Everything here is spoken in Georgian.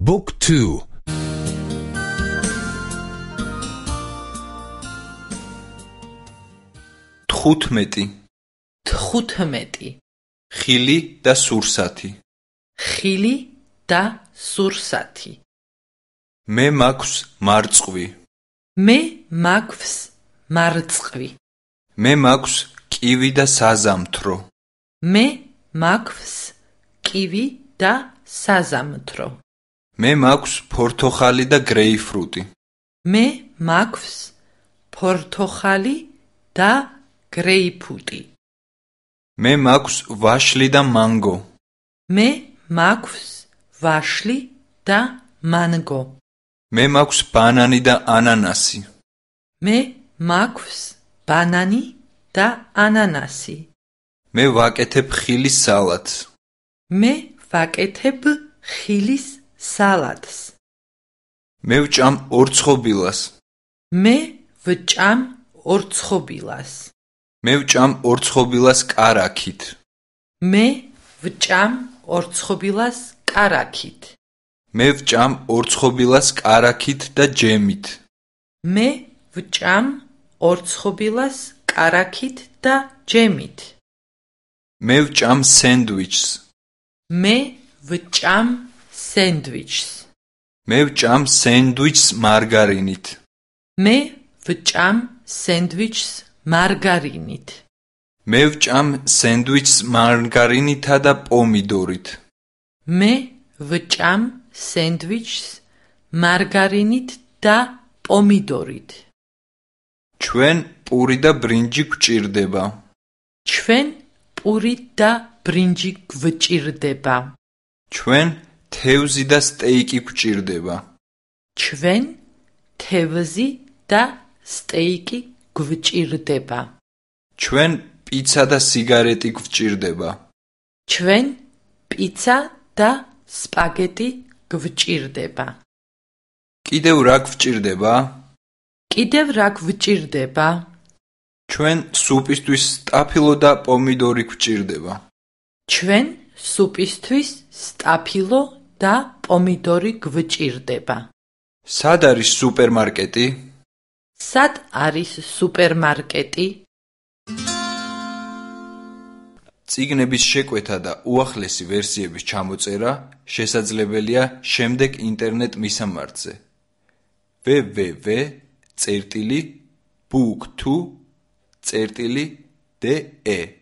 Book 2 15 15 ხილი და სურსათი ხილი და სურსათი მე მაქვს მარწყვი მე მაქვს მარწყვი მე მაქვს კივი და საზამთრო მე მაქვს კივი და საზამთრო მე მაქვს ფორთოხალი და გრეიფრუტი. მე მაქვს ფორთოხალი და გრეიფუტი მე მაქვს ვაშლი და მანგო. მე მაქვს ვაშლი და მანგო. მე მაქვს ბანანი და ანანასი. მე მაქვს ბანანი და ანანასი. მე ვაკეთებ ხილის სალათს მე ვაკეთებ ხილის სალათს. მე ვჭამ ორცხობილას. მე ვჭამ ორცხობილას. მე ვჭამ ორცხობილას კარაქით. მე ვჭამ ორცხობილას კარაქით. მე ვჭამ ორცხობილას კარაქით და ჯემით. მე ვჭამ ორცხობილას კარაქით და ჯემით. მე ვჭამ სენდვიჩს. მე ვჭამ სენდვიჩს. მე ვჭამ სენდვიჩს მარგარინით. მე ვჭამ სენდვიჩს მარგარინით. მე ვჭამ სენდვიჩს მარგარინითა და პომიდორით. მე ვჭამ სენდვიჩს მარგარინით და პომიდორით. ჩვენ პური და ბრინჯი გვჭირდება. ჩვენ პური და ბრინჯი გვჭირდება. ჩვენ თევზი და სტეიკი გვჭირდება. ჩვენ თევზი და სტეიკი გვჭირდება. ჩვენ პიცა და სიგარეტი გვჭირდება. ჩვენ პიცა და სპაგეტი გვჭირდება. კიდევ რა გვჭირდება? კიდევ რა გვჭირდება? ჩვენ სუპისთვის სტაფილო და პომიდორი გვჭირდება. ჩვენ სუპისთვის სტაფილო და პომიდორი გვჭირდება. სად არის სუპერმარკეტი? სად არის სუპერმარკეტი? ციგნების შეკვეთა და უახლესი ვერსიების ჩამოწერა შესაძლებელია შემდეგ ინტერნეტ მისამართზე. www.book2.de